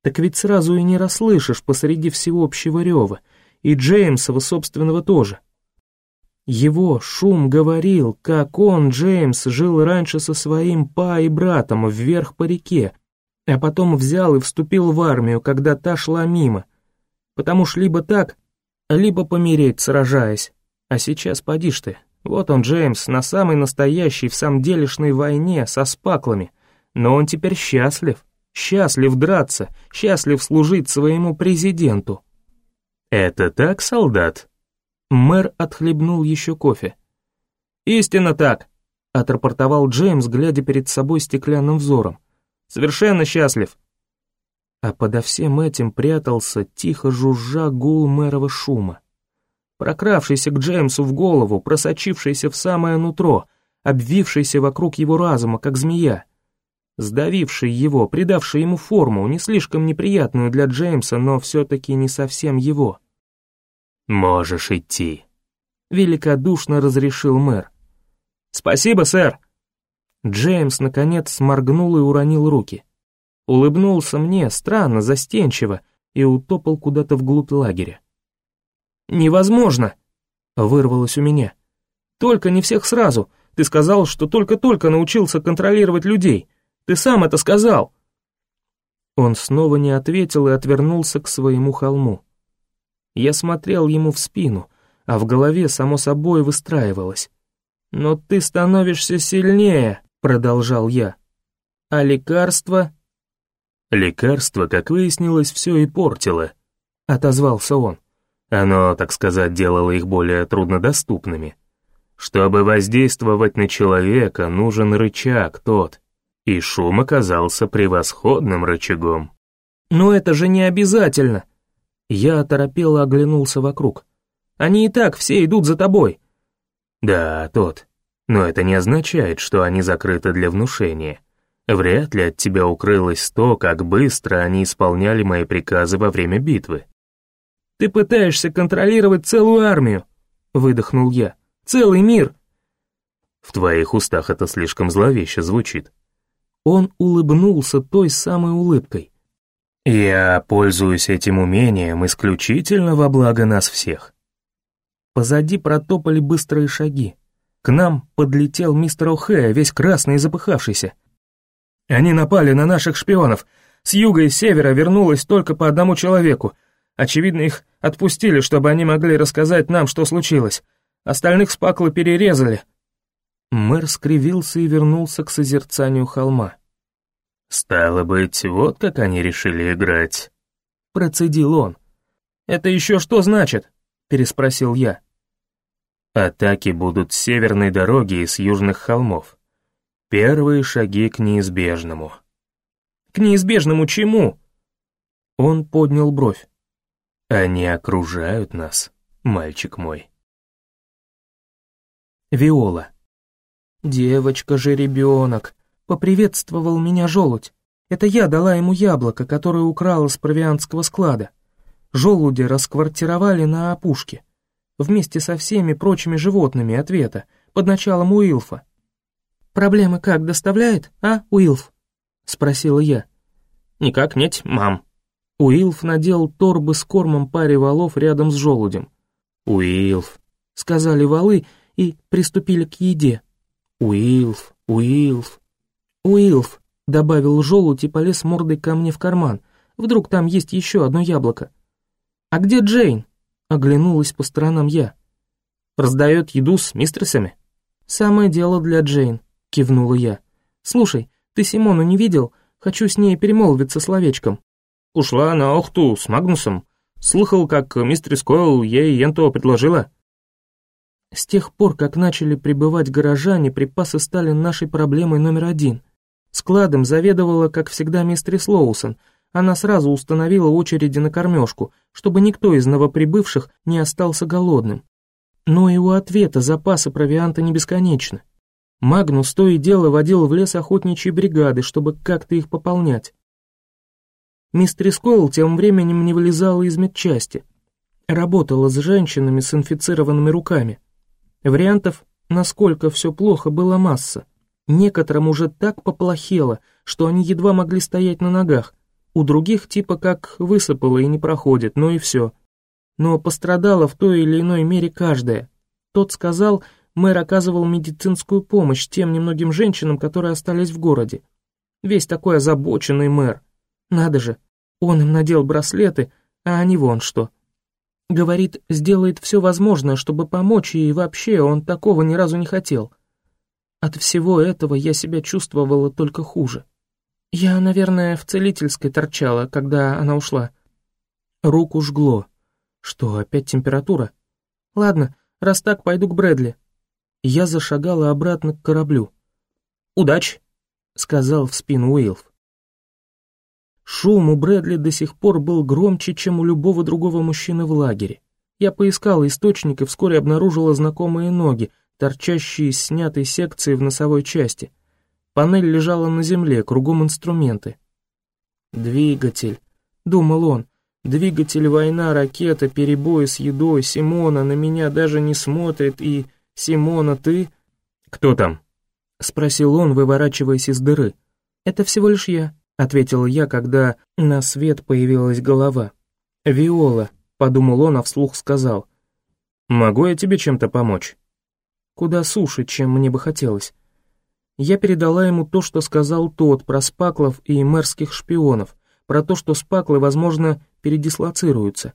Так ведь сразу и не расслышишь посреди всеобщего рева, и Джеймсова собственного тоже. Его шум говорил, как он, Джеймс, жил раньше со своим па и братом вверх по реке, а потом взял и вступил в армию, когда та шла мимо. Потому ж либо так, либо помереть, сражаясь. А сейчас поди ж ты, вот он, Джеймс, на самой настоящей в самом делешной войне со спаклами. Но он теперь счастлив. Счастлив драться, счастлив служить своему президенту. «Это так, солдат?» Мэр отхлебнул еще кофе. «Истинно так», — отрапортовал Джеймс, глядя перед собой стеклянным взором. «Совершенно счастлив». А подо всем этим прятался, тихо жужжа гул мэрова шума прокравшийся к Джеймсу в голову, просочившийся в самое нутро, обвившийся вокруг его разума, как змея, сдавивший его, придавший ему форму, не слишком неприятную для Джеймса, но все-таки не совсем его. «Можешь идти», — великодушно разрешил мэр. «Спасибо, сэр!» Джеймс, наконец, сморгнул и уронил руки. Улыбнулся мне, странно, застенчиво, и утопал куда-то вглубь лагеря. «Невозможно!» — вырвалось у меня. «Только не всех сразу. Ты сказал, что только-только научился контролировать людей. Ты сам это сказал!» Он снова не ответил и отвернулся к своему холму. Я смотрел ему в спину, а в голове само собой выстраивалось. «Но ты становишься сильнее», — продолжал я. «А лекарство?» «Лекарство, как выяснилось, все и портило», — отозвался он. Оно, так сказать, делало их более труднодоступными. Чтобы воздействовать на человека, нужен рычаг тот, и шум оказался превосходным рычагом. «Но это же не обязательно!» Я оторопело оглянулся вокруг. «Они и так все идут за тобой!» «Да, тот. Но это не означает, что они закрыты для внушения. Вряд ли от тебя укрылось то, как быстро они исполняли мои приказы во время битвы. «Ты пытаешься контролировать целую армию», — выдохнул я. «Целый мир». В твоих устах это слишком зловеще звучит. Он улыбнулся той самой улыбкой. Я пользуюсь этим умением исключительно во благо нас всех. Позади протопали быстрые шаги. К нам подлетел мистер О'Хэя, весь красный и запыхавшийся. Они напали на наших шпионов. С юга и севера вернулось только по одному человеку. Очевидно, их отпустили, чтобы они могли рассказать нам, что случилось. Остальных спаклы перерезали. Мэр скривился и вернулся к созерцанию холма. «Стало быть, вот как они решили играть», — процедил он. «Это еще что значит?» — переспросил я. «Атаки будут с северной дороги и с южных холмов. Первые шаги к неизбежному. К неизбежному чему? Он поднял бровь. Они окружают нас, мальчик мой. Виола. Девочка же ребенок. Поприветствовал меня желудь. Это я дала ему яблоко, которое украла с провианского склада. Желуди расквартировали на опушке. Вместе со всеми прочими животными ответа, под началом Уилфа. «Проблемы как доставляет, а, Уилф?» — спросила я. «Никак нет, мам». Уилф надел торбы с кормом паре валов рядом с желудем. «Уилф», — сказали валы и приступили к еде. «Уилф, Уилф». «Уилф», — добавил желудь и полез мордой ко мне в карман. «Вдруг там есть еще одно яблоко». «А где Джейн?» — оглянулась по сторонам я. «Раздает еду с мистерсами». «Самое дело для Джейн», кивнула я. «Слушай, ты Симону не видел? Хочу с ней перемолвиться словечком». «Ушла на Охту с Магнусом. Слыхал, как мистер Скойл ей Енто предложила». С тех пор, как начали прибывать горожане, припасы стали нашей проблемой номер один. Складом заведовала, как всегда, мистер Слоусон. Она сразу установила очереди на кормежку, чтобы никто из новоприбывших не остался голодным. Но и у ответа запасы провианта не бесконечны. Магнус то и дело водил в лес охотничьи бригады, чтобы как-то их пополнять. Мистер Скойл тем временем не вылезала из медчасти. Работала с женщинами с инфицированными руками. Вариантов, насколько все плохо, была масса. Некоторым уже так поплохело, что они едва могли стоять на ногах. У других типа как высыпало и не проходит, но и все. Но пострадала в той или иной мере каждая. Тот сказал, мэр оказывал медицинскую помощь тем немногим женщинам, которые остались в городе. Весь такой озабоченный мэр. Надо же, он им надел браслеты, а они вон что. Говорит, сделает все возможное, чтобы помочь, и вообще он такого ни разу не хотел. От всего этого я себя чувствовала только хуже. Я, наверное, в целительской торчала, когда она ушла. Руку жгло. Что, опять температура? Ладно, раз так, пойду к Брэдли. Я зашагала обратно к кораблю. «Удачи!» — сказал в спину Уилф. Шум у Брэдли до сих пор был громче, чем у любого другого мужчины в лагере. Я поискала источник и вскоре обнаружила знакомые ноги, торчащие из снятой секции в носовой части. Панель лежала на земле, кругом инструменты. «Двигатель», — думал он, — «двигатель, война, ракета, перебои с едой, Симона на меня даже не смотрит и...» «Симона, ты...» «Кто там?» — спросил он, выворачиваясь из дыры. «Это всего лишь я», — ответила я, когда на свет появилась голова. «Виола», — подумал он, а вслух сказал. «Могу я тебе чем-то помочь?» «Куда суше, чем мне бы хотелось». Я передала ему то, что сказал тот про спаклов и мэрских шпионов, про то, что спаклы, возможно, передислоцируются.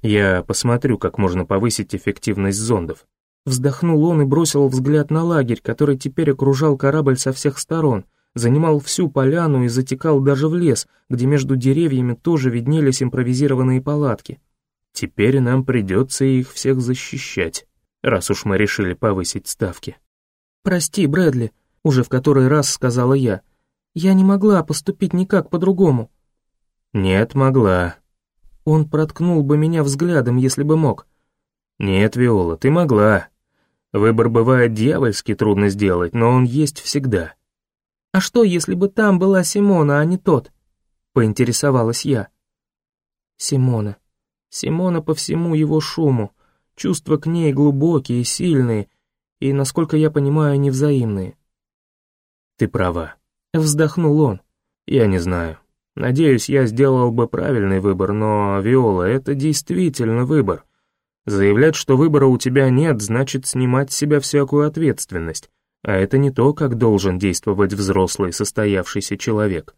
«Я посмотрю, как можно повысить эффективность зондов», Вздохнул он и бросил взгляд на лагерь, который теперь окружал корабль со всех сторон, занимал всю поляну и затекал даже в лес, где между деревьями тоже виднелись импровизированные палатки. Теперь нам придется их всех защищать, раз уж мы решили повысить ставки. «Прости, Брэдли», — уже в который раз сказала я. «Я не могла поступить никак по-другому». «Нет, могла». Он проткнул бы меня взглядом, если бы мог. «Нет, Виола, ты могла. Выбор бывает дьявольски трудно сделать, но он есть всегда. «А что, если бы там была Симона, а не тот?» — поинтересовалась я. Симона. Симона по всему его шуму. Чувства к ней глубокие, сильные и, насколько я понимаю, невзаимные. «Ты права», — вздохнул он. «Я не знаю. Надеюсь, я сделал бы правильный выбор, но, Виола, это действительно выбор. Заявлять, что выбора у тебя нет, значит снимать с себя всякую ответственность, а это не то, как должен действовать взрослый состоявшийся человек.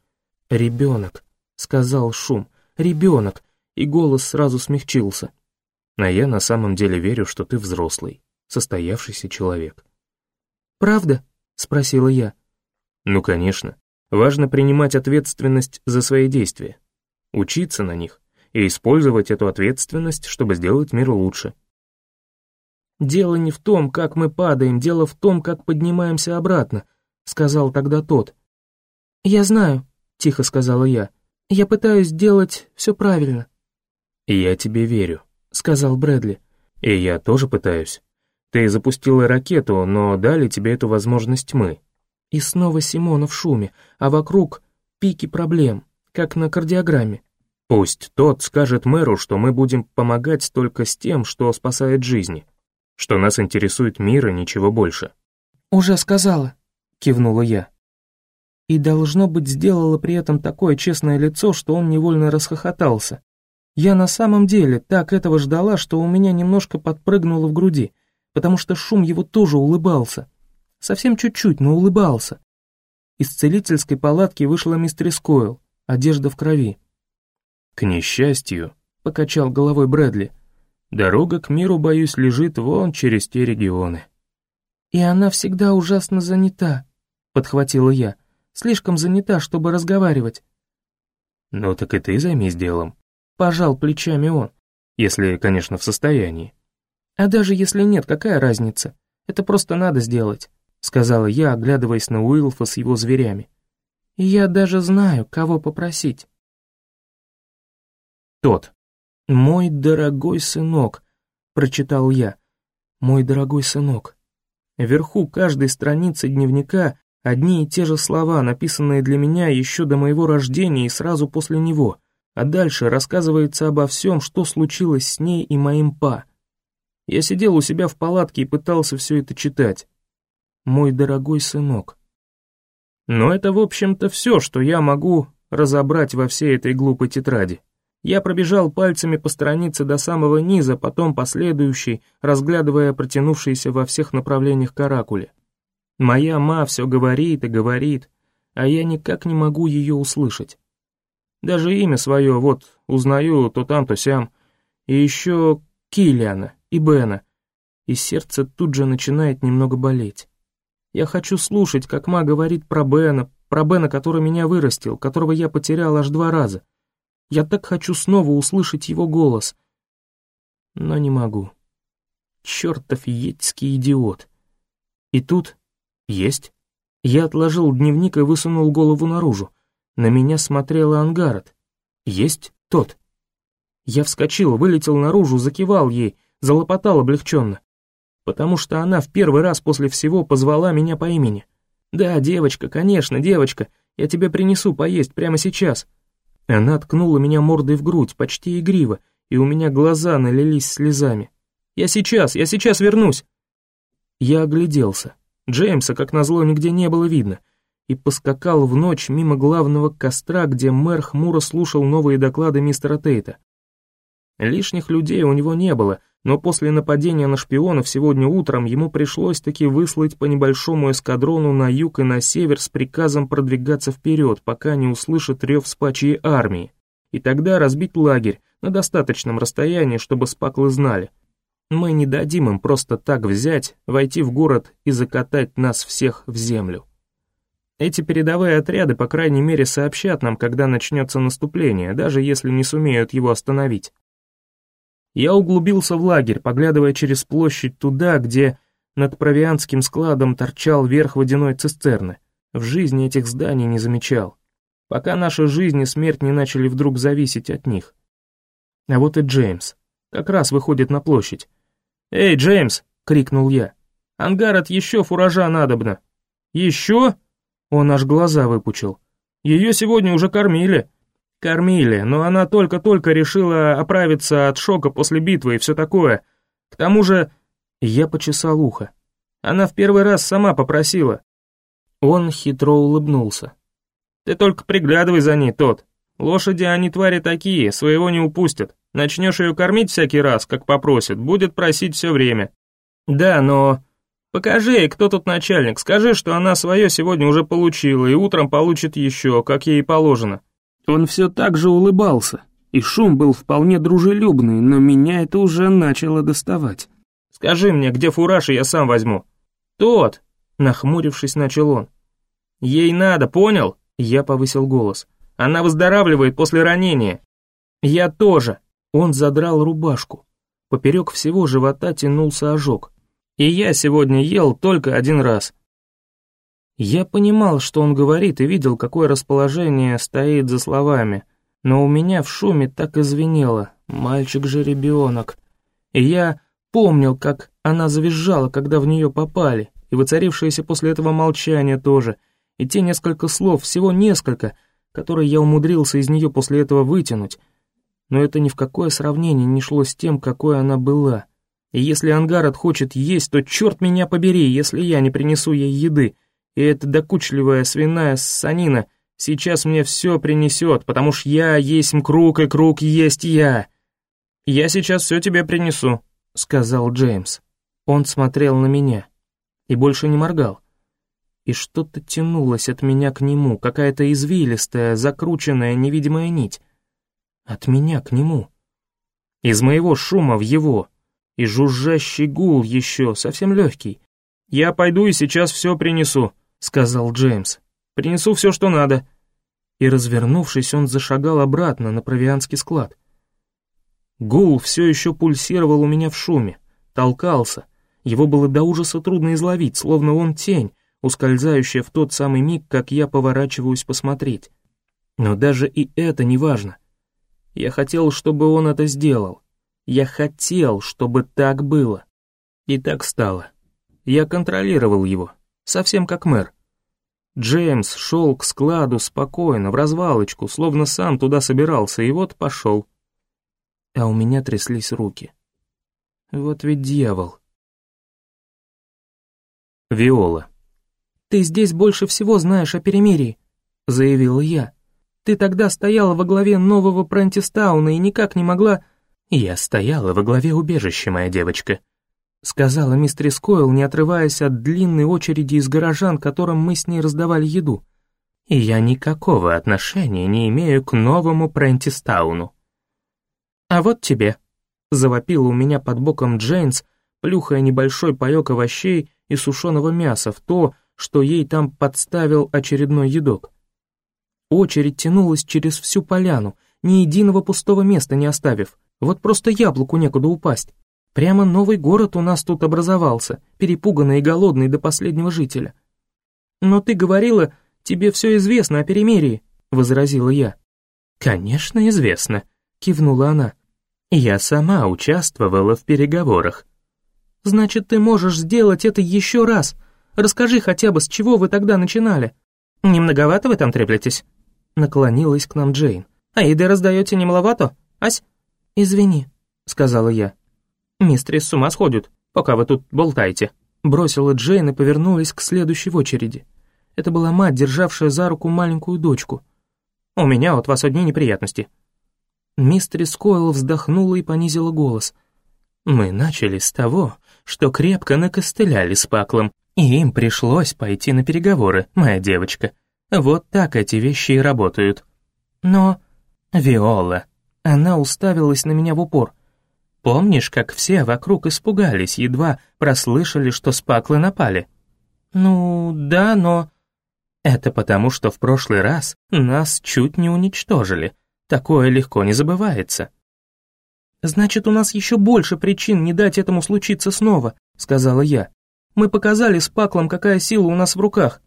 «Ребенок», — сказал Шум, — «ребенок», и голос сразу смягчился. А я на самом деле верю, что ты взрослый, состоявшийся человек. «Правда?» — спросила я. «Ну, конечно. Важно принимать ответственность за свои действия, учиться на них и использовать эту ответственность, чтобы сделать мир лучше. «Дело не в том, как мы падаем, дело в том, как поднимаемся обратно», — сказал тогда тот. «Я знаю», — тихо сказала я. «Я пытаюсь делать все правильно». «Я тебе верю», — сказал Брэдли. «И я тоже пытаюсь. Ты запустила ракету, но дали тебе эту возможность мы. И снова Симона в шуме, а вокруг пики проблем, как на кардиограмме. Пусть тот скажет мэру, что мы будем помогать только с тем, что спасает жизни, что нас интересует мир и ничего больше. «Уже сказала», — кивнула я. И, должно быть, сделала при этом такое честное лицо, что он невольно расхохотался. Я на самом деле так этого ждала, что у меня немножко подпрыгнуло в груди, потому что шум его тоже улыбался. Совсем чуть-чуть, но улыбался. Из целительской палатки вышла мистерис Койл, одежда в крови. «К несчастью», — покачал головой Брэдли, «дорога к миру, боюсь, лежит вон через те регионы». «И она всегда ужасно занята», — подхватила я, «слишком занята, чтобы разговаривать». «Ну так и ты займись делом», — пожал плечами он. «Если, конечно, в состоянии». «А даже если нет, какая разница? Это просто надо сделать сказала я, оглядываясь на Уилфа с его зверями. «Я даже знаю, кого попросить». «Тот». «Мой дорогой сынок», — прочитал я. «Мой дорогой сынок». Вверху каждой страницы дневника одни и те же слова, написанные для меня еще до моего рождения и сразу после него, а дальше рассказывается обо всем, что случилось с ней и моим па. Я сидел у себя в палатке и пытался все это читать мой дорогой сынок. Но это, в общем-то, все, что я могу разобрать во всей этой глупой тетради. Я пробежал пальцами по странице до самого низа, потом последующий, разглядывая протянувшиеся во всех направлениях каракули. Моя ма все говорит и говорит, а я никак не могу ее услышать. Даже имя свое вот узнаю то там, то сям. И еще Киллиана и Бена. И сердце тут же начинает немного болеть. Я хочу слушать, как ма говорит про Бена, про Бена, который меня вырастил, которого я потерял аж два раза. Я так хочу снова услышать его голос. Но не могу. Чертов етский идиот. И тут... Есть. Я отложил дневник и высунул голову наружу. На меня смотрела Ангарот. Есть тот. Я вскочил, вылетел наружу, закивал ей, залопотал облегченно потому что она в первый раз после всего позвала меня по имени. «Да, девочка, конечно, девочка, я тебе принесу поесть прямо сейчас». Она ткнула меня мордой в грудь, почти игриво, и у меня глаза налились слезами. «Я сейчас, я сейчас вернусь!» Я огляделся. Джеймса, как назло, нигде не было видно, и поскакал в ночь мимо главного костра, где мэр хмуро слушал новые доклады мистера Тейта. Лишних людей у него не было, но после нападения на шпионов сегодня утром ему пришлось таки выслать по небольшому эскадрону на юг и на север с приказом продвигаться вперед, пока не услышат рев спачьей армии, и тогда разбить лагерь на достаточном расстоянии, чтобы спаклы знали. Мы не дадим им просто так взять, войти в город и закатать нас всех в землю. Эти передовые отряды, по крайней мере, сообщат нам, когда начнется наступление, даже если не сумеют его остановить. Я углубился в лагерь, поглядывая через площадь туда, где над провианским складом торчал верх водяной цистерны. В жизни этих зданий не замечал. Пока наша жизнь и смерть не начали вдруг зависеть от них. А вот и Джеймс. Как раз выходит на площадь. «Эй, Джеймс!» — крикнул я. Ангарот еще фуража надобно». «Еще?» Он аж глаза выпучил. «Ее сегодня уже кормили». «Кормили, но она только-только решила оправиться от шока после битвы и все такое. К тому же...» Я почесал ухо. Она в первый раз сама попросила. Он хитро улыбнулся. «Ты только приглядывай за ней, тот. Лошади, они твари такие, своего не упустят. Начнешь ее кормить всякий раз, как попросит, будет просить все время. Да, но... Покажи ей, кто тут начальник, скажи, что она свое сегодня уже получила и утром получит еще, как ей положено». Он все так же улыбался, и шум был вполне дружелюбный, но меня это уже начало доставать. «Скажи мне, где фураж, и я сам возьму». «Тот!» — нахмурившись, начал он. «Ей надо, понял?» — я повысил голос. Она выздоравливает после ранения. Я тоже. Он задрал рубашку. Поперек всего живота тянулся ожог. И я сегодня ел только один раз. Я понимал, что он говорит, и видел, какое расположение стоит за словами. Но у меня в шуме так извинело. Мальчик же ребенок. И я помнил, как она завизжала, когда в нее попали, и воцарившееся после этого молчание тоже, и те несколько слов, всего несколько, который я умудрился из нее после этого вытянуть, но это ни в какое сравнение не шло с тем, какой она была. И если Ангарот хочет есть, то черт меня побери, если я не принесу ей еды, и эта докучливая свиная санина сейчас мне все принесет, потому что я есть круг, и круг есть я. Я сейчас все тебе принесу, сказал Джеймс. Он смотрел на меня и больше не моргал и что-то тянулось от меня к нему, какая-то извилистая, закрученная невидимая нить. От меня к нему. Из моего шума в его. И жужжащий гул еще, совсем легкий. «Я пойду и сейчас все принесу», — сказал Джеймс. «Принесу все, что надо». И, развернувшись, он зашагал обратно на провианский склад. Гул все еще пульсировал у меня в шуме, толкался. Его было до ужаса трудно изловить, словно он тень, ускользающая в тот самый миг, как я поворачиваюсь посмотреть. Но даже и это не важно. Я хотел, чтобы он это сделал. Я хотел, чтобы так было. И так стало. Я контролировал его, совсем как мэр. Джеймс шел к складу спокойно, в развалочку, словно сам туда собирался, и вот пошел. А у меня тряслись руки. Вот ведь дьявол. Виола. «Ты здесь больше всего знаешь о перемирии», — заявила я. «Ты тогда стояла во главе нового Прентистауна и никак не могла...» «Я стояла во главе убежища, моя девочка», — сказала мистерис Койл, не отрываясь от длинной очереди из горожан, которым мы с ней раздавали еду. «И я никакого отношения не имею к новому Прентистауну». «А вот тебе», — завопила у меня под боком Джейнс, плюхая небольшой паёк овощей и сушеного мяса в то, что ей там подставил очередной едок. Очередь тянулась через всю поляну, ни единого пустого места не оставив, вот просто яблоку некуда упасть. Прямо новый город у нас тут образовался, перепуганный и голодный до последнего жителя. «Но ты говорила, тебе все известно о перемирии», — возразила я. «Конечно, известно», — кивнула она. «Я сама участвовала в переговорах». «Значит, ты можешь сделать это еще раз», Расскажи хотя бы, с чего вы тогда начинали?» «Не многовато вы там треплетесь?» Наклонилась к нам Джейн. «А еды раздаете не маловато, ась?» «Извини», — сказала я. «Мистрис с ума сходит, пока вы тут болтаете», — бросила Джейн и повернулась к следующей очереди. Это была мать, державшая за руку маленькую дочку. «У меня от вас одни неприятности». Мистрис Койл вздохнула и понизила голос. «Мы начали с того, что крепко накостыляли с Паклом, и им пришлось пойти на переговоры, моя девочка. Вот так эти вещи и работают. Но... Виола. Она уставилась на меня в упор. Помнишь, как все вокруг испугались, едва прослышали, что спаклы напали? Ну, да, но... Это потому, что в прошлый раз нас чуть не уничтожили. Такое легко не забывается. «Значит, у нас еще больше причин не дать этому случиться снова», — сказала я. Мы показали с Паклом, какая сила у нас в руках.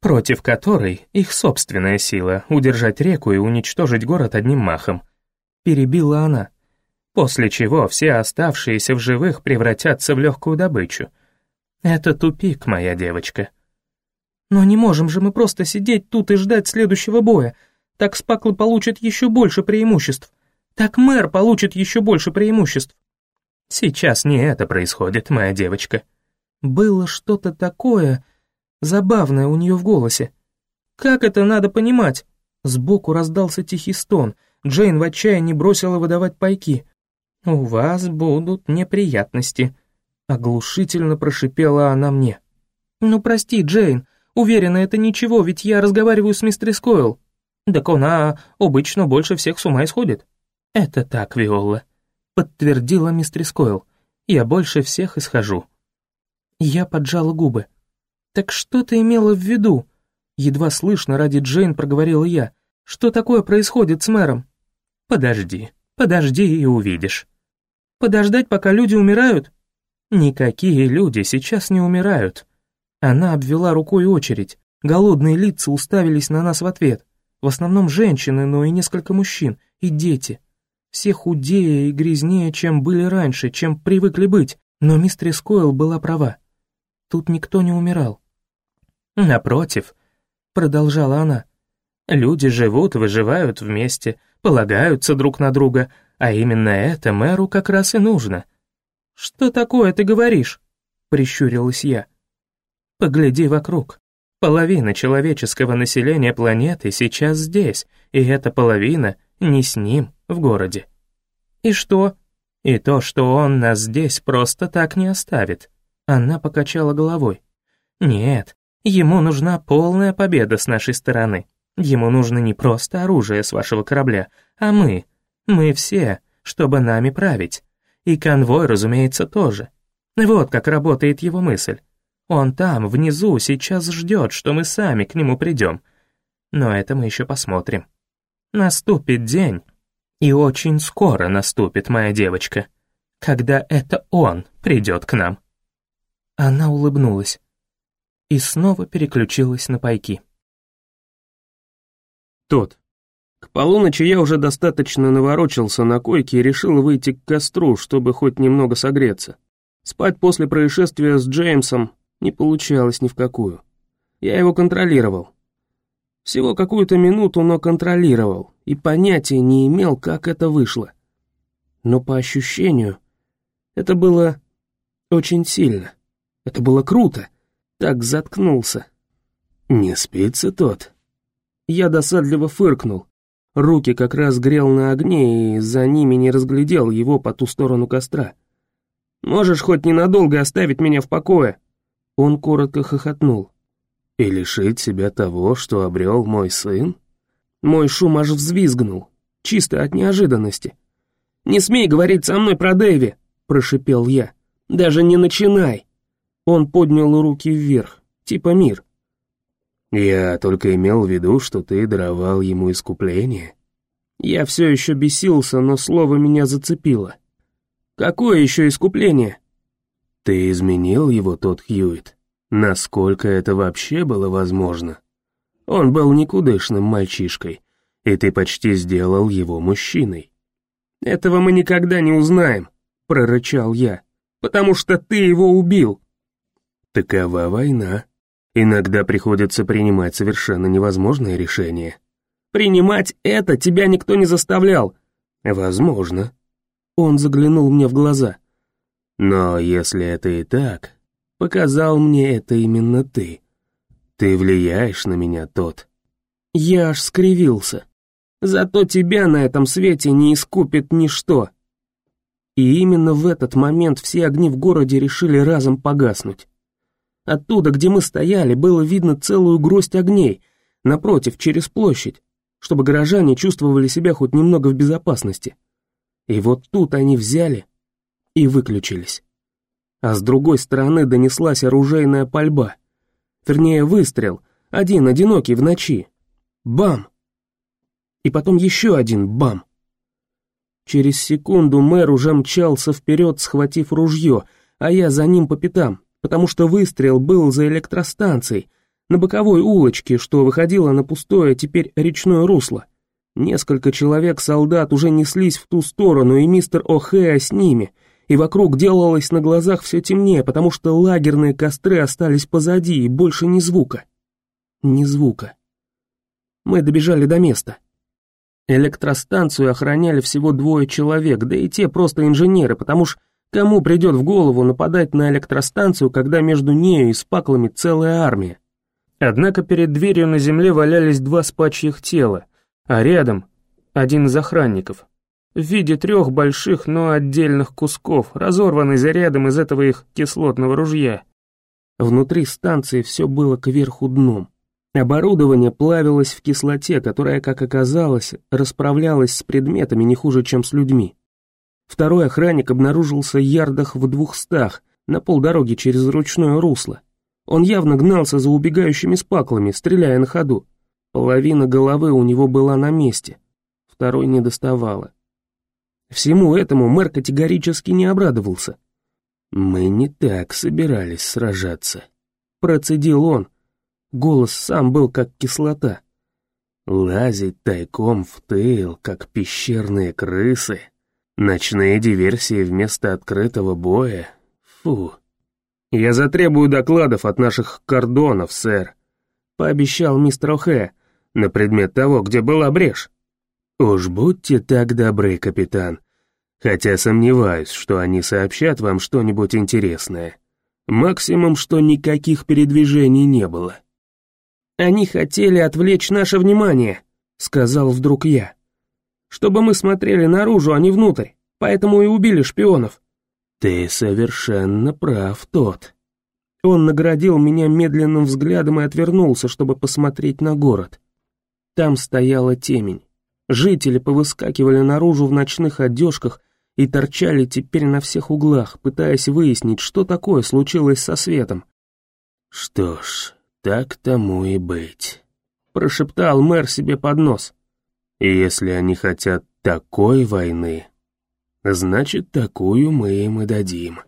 Против которой их собственная сила — удержать реку и уничтожить город одним махом. Перебила она. После чего все оставшиеся в живых превратятся в легкую добычу. Это тупик, моя девочка. Но не можем же мы просто сидеть тут и ждать следующего боя. Так спаклы получат еще больше преимуществ. Так мэр получит еще больше преимуществ. Сейчас не это происходит, моя девочка. Было что-то такое забавное у нее в голосе. Как это надо понимать? Сбоку раздался тихий стон. Джейн в отчаянии бросила выдавать пайки. «У вас будут неприятности», — оглушительно прошипела она мне. «Ну прости, Джейн, уверена, это ничего, ведь я разговариваю с мистерис Койл». «Так она обычно больше всех с ума исходит». «Это так, Виола», — подтвердила мистерис Койл. «Я больше всех исхожу». Я поджала губы. «Так что ты имела в виду?» Едва слышно ради Джейн проговорила я. «Что такое происходит с мэром?» «Подожди, подожди и увидишь». «Подождать, пока люди умирают?» «Никакие люди сейчас не умирают». Она обвела рукой очередь. Голодные лица уставились на нас в ответ. В основном женщины, но и несколько мужчин, и дети. Все худее и грязнее, чем были раньше, чем привыкли быть. Но мистерис Койл была права. Тут никто не умирал. Напротив, продолжала она. Люди живут, выживают вместе, полагаются друг на друга, а именно это мэру как раз и нужно. Что такое ты говоришь? Прищурилась я. Погляди вокруг. Половина человеческого населения планеты сейчас здесь, и эта половина не с ним в городе. И что? И то, что он нас здесь просто так не оставит. Она покачала головой. Нет, Ему нужна полная победа с нашей стороны. Ему нужно не просто оружие с вашего корабля, а мы. Мы все, чтобы нами править. И конвой, разумеется, тоже. Вот как работает его мысль. Он там, внизу, сейчас ждет, что мы сами к нему придем. Но это мы еще посмотрим. Наступит день, и очень скоро наступит моя девочка, когда это он придет к нам. Она улыбнулась и снова переключилась на пайки. Тот. К полуночи я уже достаточно наворочился на койке и решил выйти к костру, чтобы хоть немного согреться. Спать после происшествия с Джеймсом не получалось ни в какую. Я его контролировал. Всего какую-то минуту, но контролировал, и понятия не имел, как это вышло. Но по ощущению, это было очень сильно. Это было круто так заткнулся. Не спится тот. Я досадливо фыркнул. Руки как раз грел на огне, и за ними не разглядел его по ту сторону костра. «Можешь хоть ненадолго оставить меня в покое?» Он коротко хохотнул. «И лишить себя того, что обрел мой сын?» Мой шум аж взвизгнул, чисто от неожиданности. «Не смей говорить со мной про Дэви!» — прошипел я. «Даже не начинай!» Он поднял руки вверх, типа мир. «Я только имел в виду, что ты даровал ему искупление». Я все еще бесился, но слово меня зацепило. «Какое еще искупление?» «Ты изменил его, тот Хьюит. Насколько это вообще было возможно? Он был никудышным мальчишкой, и ты почти сделал его мужчиной». «Этого мы никогда не узнаем», — прорычал я, «потому что ты его убил». Такова война. Иногда приходится принимать совершенно невозможные решения. Принимать это тебя никто не заставлял. Возможно. Он заглянул мне в глаза. Но если это и так, показал мне это именно ты. Ты влияешь на меня, тот. Я аж скривился. Зато тебя на этом свете не искупит ничто. И именно в этот момент все огни в городе решили разом погаснуть. Оттуда, где мы стояли, было видно целую гроздь огней, напротив, через площадь, чтобы горожане чувствовали себя хоть немного в безопасности. И вот тут они взяли и выключились. А с другой стороны донеслась оружейная пальба. Вернее, выстрел, один одинокий в ночи. Бам! И потом еще один бам! Через секунду мэр уже мчался вперед, схватив ружье, а я за ним по пятам, потому что выстрел был за электростанцией, на боковой улочке, что выходило на пустое теперь речное русло. Несколько человек-солдат уже неслись в ту сторону, и мистер О'Хэя с ними, и вокруг делалось на глазах все темнее, потому что лагерные костры остались позади, и больше ни звука. Ни звука. Мы добежали до места. Электростанцию охраняли всего двое человек, да и те просто инженеры, потому что кому придет в голову нападать на электростанцию, когда между нею и спаклами целая армия? Однако перед дверью на земле валялись два спачьих тела, а рядом один из охранников, в виде трех больших, но отдельных кусков, разорванный зарядом из этого их кислотного ружья. Внутри станции все было кверху дном. Оборудование плавилось в кислоте, которая, как оказалось, расправлялась с предметами не хуже, чем с людьми. Второй охранник обнаружился ярдах в двухстах, на полдороги через ручное русло. Он явно гнался за убегающими спаклами, стреляя на ходу. Половина головы у него была на месте, второй не доставала. Всему этому мэр категорически не обрадовался. «Мы не так собирались сражаться», — процедил он. Голос сам был как кислота. «Лазить тайком в тыл, как пещерные крысы. Ночные диверсии вместо открытого боя. Фу». «Я затребую докладов от наших кордонов, сэр», — пообещал мистер О'Хэ, на предмет того, где была брешь. «Уж будьте так добры, капитан, хотя сомневаюсь, что они сообщат вам что-нибудь интересное. Максимум, что никаких передвижений не было». «Они хотели отвлечь наше внимание», — сказал вдруг я. «Чтобы мы смотрели наружу, а не внутрь, поэтому и убили шпионов». «Ты совершенно прав, тот». Он наградил меня медленным взглядом и отвернулся, чтобы посмотреть на город. Там стояла темень. Жители повыскакивали наружу в ночных одежках и торчали теперь на всех углах, пытаясь выяснить, что такое случилось со светом. «Что ж, так тому и быть», — прошептал мэр себе под нос. «И если они хотят такой войны, значит, такую мы им и дадим».